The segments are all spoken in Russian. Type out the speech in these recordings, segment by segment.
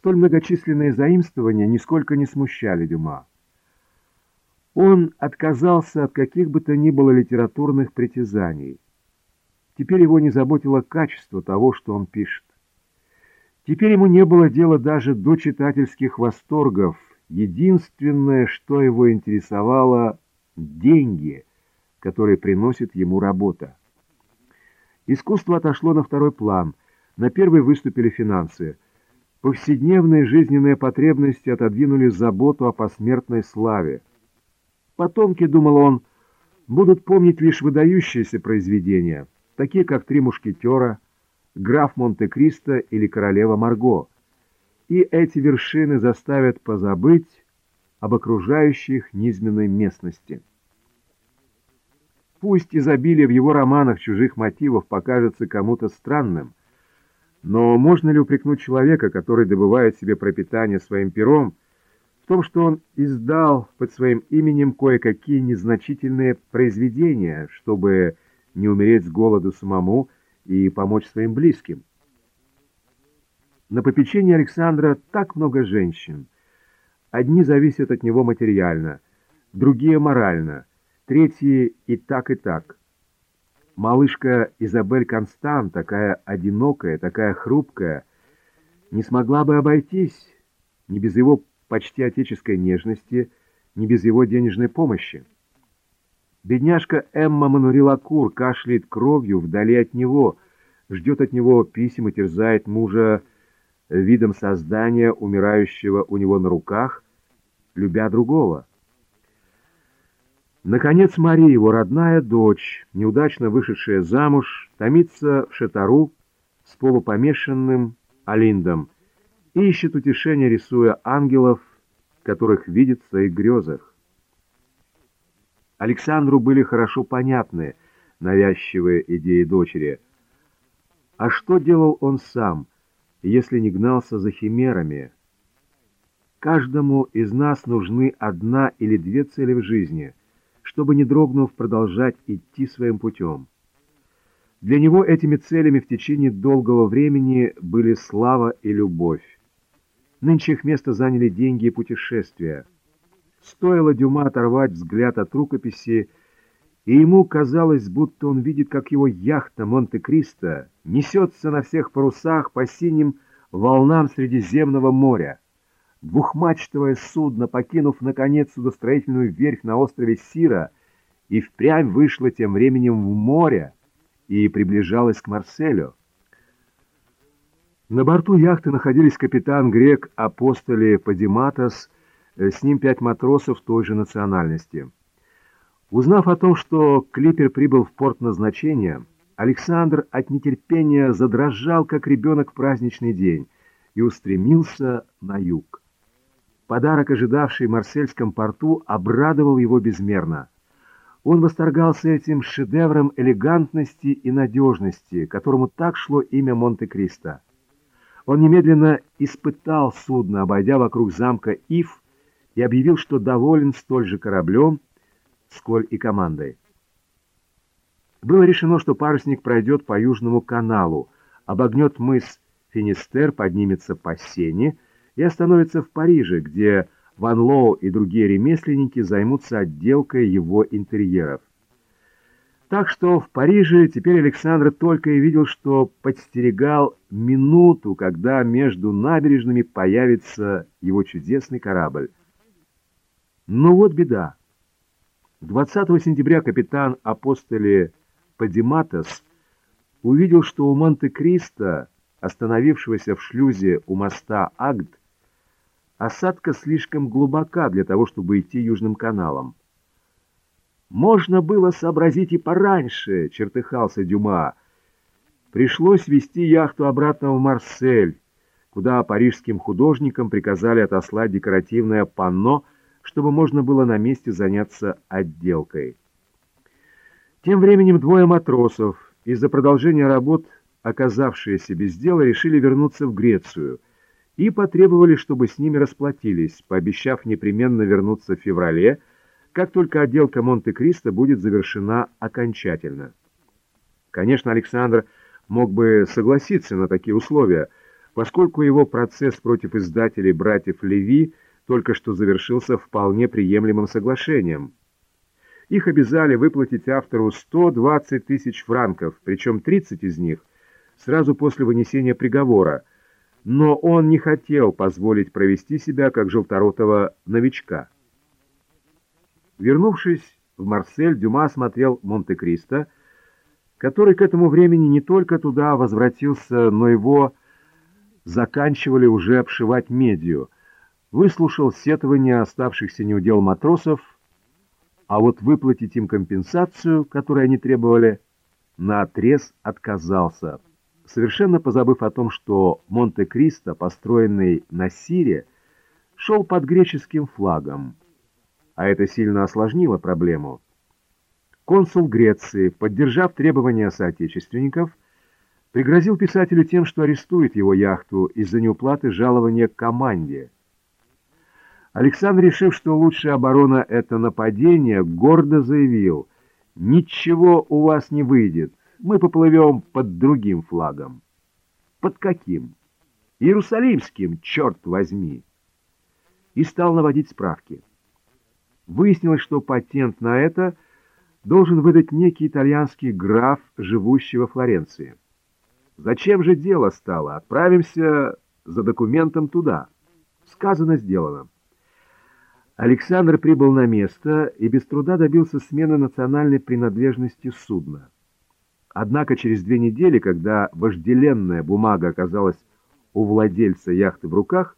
Столь многочисленные заимствования нисколько не смущали Дюма. Он отказался от каких бы то ни было литературных притязаний. Теперь его не заботило качество того, что он пишет. Теперь ему не было дела даже до читательских восторгов. Единственное, что его интересовало — деньги, которые приносит ему работа. Искусство отошло на второй план, на первый выступили финансы. Повседневные жизненные потребности отодвинули заботу о посмертной славе. Потомки, думал он, будут помнить лишь выдающиеся произведения, такие как «Три мушкетера», «Граф Монте-Кристо» или «Королева Марго». И эти вершины заставят позабыть об окружающих низменной местности. Пусть изобилие в его романах чужих мотивов покажется кому-то странным, но можно ли упрекнуть человека, который добывает себе пропитание своим пером, том, что он издал под своим именем кое-какие незначительные произведения, чтобы не умереть с голоду самому и помочь своим близким. На попечении Александра так много женщин. Одни зависят от него материально, другие морально, третьи и так, и так. Малышка Изабель Констант, такая одинокая, такая хрупкая, не смогла бы обойтись не без его почти отеческой нежности, не без его денежной помощи. Бедняжка Эмма Манурилакур кашляет кровью вдали от него, ждет от него писем и терзает мужа видом создания, умирающего у него на руках, любя другого. Наконец Мария, его родная дочь, неудачно вышедшая замуж, томится в шатару с полупомешанным Алиндом, ищет утешение, рисуя ангелов, которых видит в своих грезах. Александру были хорошо понятны навязчивые идеи дочери. А что делал он сам, если не гнался за химерами? Каждому из нас нужны одна или две цели в жизни, чтобы, не дрогнув, продолжать идти своим путем. Для него этими целями в течение долгого времени были слава и любовь. Нынче их место заняли деньги и путешествия. Стоило Дюма оторвать взгляд от рукописи, и ему казалось, будто он видит, как его яхта Монте-Кристо несется на всех парусах по синим волнам Средиземного моря. Двухмачтовое судно, покинув, наконец, судостроительную верфь на острове Сира, и впрямь вышло тем временем в море и приближалось к Марселю. На борту яхты находились капитан грек Апостоли Падиматос, э, с ним пять матросов той же национальности. Узнав о том, что клипер прибыл в порт назначения, Александр от нетерпения задрожал, как ребенок в праздничный день, и устремился на юг. Подарок, ожидавший в Марсельском порту, обрадовал его безмерно. Он восторгался этим шедевром элегантности и надежности, которому так шло имя Монте-Кристо. Он немедленно испытал судно, обойдя вокруг замка Ив, и объявил, что доволен столь же кораблем, сколь и командой. Было решено, что парусник пройдет по Южному каналу, обогнет мыс Финистер, поднимется по Сене и остановится в Париже, где Ван Лоу и другие ремесленники займутся отделкой его интерьеров. Так что в Париже теперь Александр только и видел, что подстерегал минуту, когда между набережными появится его чудесный корабль. Но вот беда. 20 сентября капитан апостоли Падиматос увидел, что у Монте-Кристо, остановившегося в шлюзе у моста Агд, осадка слишком глубока для того, чтобы идти Южным каналом. Можно было сообразить и пораньше, чертыхался Дюма. Пришлось вести яхту обратно в Марсель, куда парижским художникам приказали отослать декоративное панно, чтобы можно было на месте заняться отделкой. Тем временем двое матросов, из-за продолжения работ, оказавшиеся без дела, решили вернуться в Грецию и потребовали, чтобы с ними расплатились, пообещав непременно вернуться в феврале, как только отделка Монте-Кристо будет завершена окончательно. Конечно, Александр мог бы согласиться на такие условия, поскольку его процесс против издателей братьев Леви только что завершился вполне приемлемым соглашением. Их обязали выплатить автору 120 тысяч франков, причем 30 из них сразу после вынесения приговора, но он не хотел позволить провести себя как желторотого новичка. Вернувшись в Марсель, Дюма смотрел Монте-Кристо, который к этому времени не только туда возвратился, но его заканчивали уже обшивать медью, выслушал сетования оставшихся неудел матросов, а вот выплатить им компенсацию, которую они требовали, наотрез отказался, совершенно позабыв о том, что Монте-Кристо, построенный на Сире, шел под греческим флагом, а это сильно осложнило проблему. Консул Греции, поддержав требования соотечественников, пригрозил писателю тем, что арестует его яхту из-за неуплаты жалования команде. Александр, решив, что лучшая оборона — это нападение, гордо заявил, «Ничего у вас не выйдет, мы поплывем под другим флагом». «Под каким?» «Иерусалимским, черт возьми!» И стал наводить справки. Выяснилось, что патент на это — должен выдать некий итальянский граф, живущий во Флоренции. Зачем же дело стало? Отправимся за документом туда. Сказано, сделано. Александр прибыл на место и без труда добился смены национальной принадлежности судна. Однако через две недели, когда вожделенная бумага оказалась у владельца яхты в руках,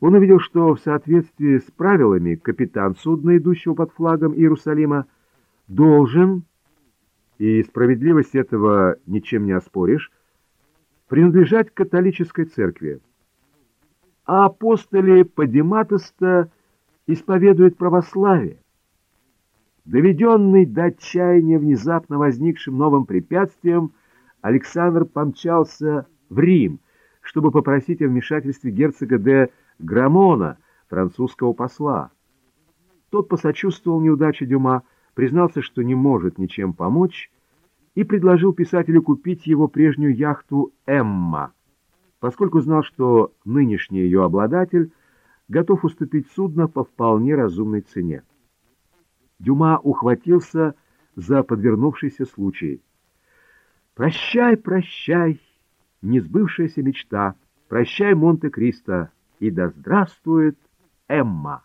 он увидел, что в соответствии с правилами капитан судна, идущего под флагом Иерусалима, должен, и справедливость этого ничем не оспоришь, принадлежать католической церкви. А апостоли Падиматоста исповедуют православие. Доведенный до отчаяния внезапно возникшим новым препятствием, Александр помчался в Рим, чтобы попросить о вмешательстве герцога де Грамона, французского посла. Тот посочувствовал неудаче Дюма, признался, что не может ничем помочь, и предложил писателю купить его прежнюю яхту «Эмма», поскольку знал, что нынешний ее обладатель готов уступить судно по вполне разумной цене. Дюма ухватился за подвернувшийся случай. «Прощай, прощай, несбывшаяся мечта, прощай, Монте-Кристо, и да здравствует Эмма!»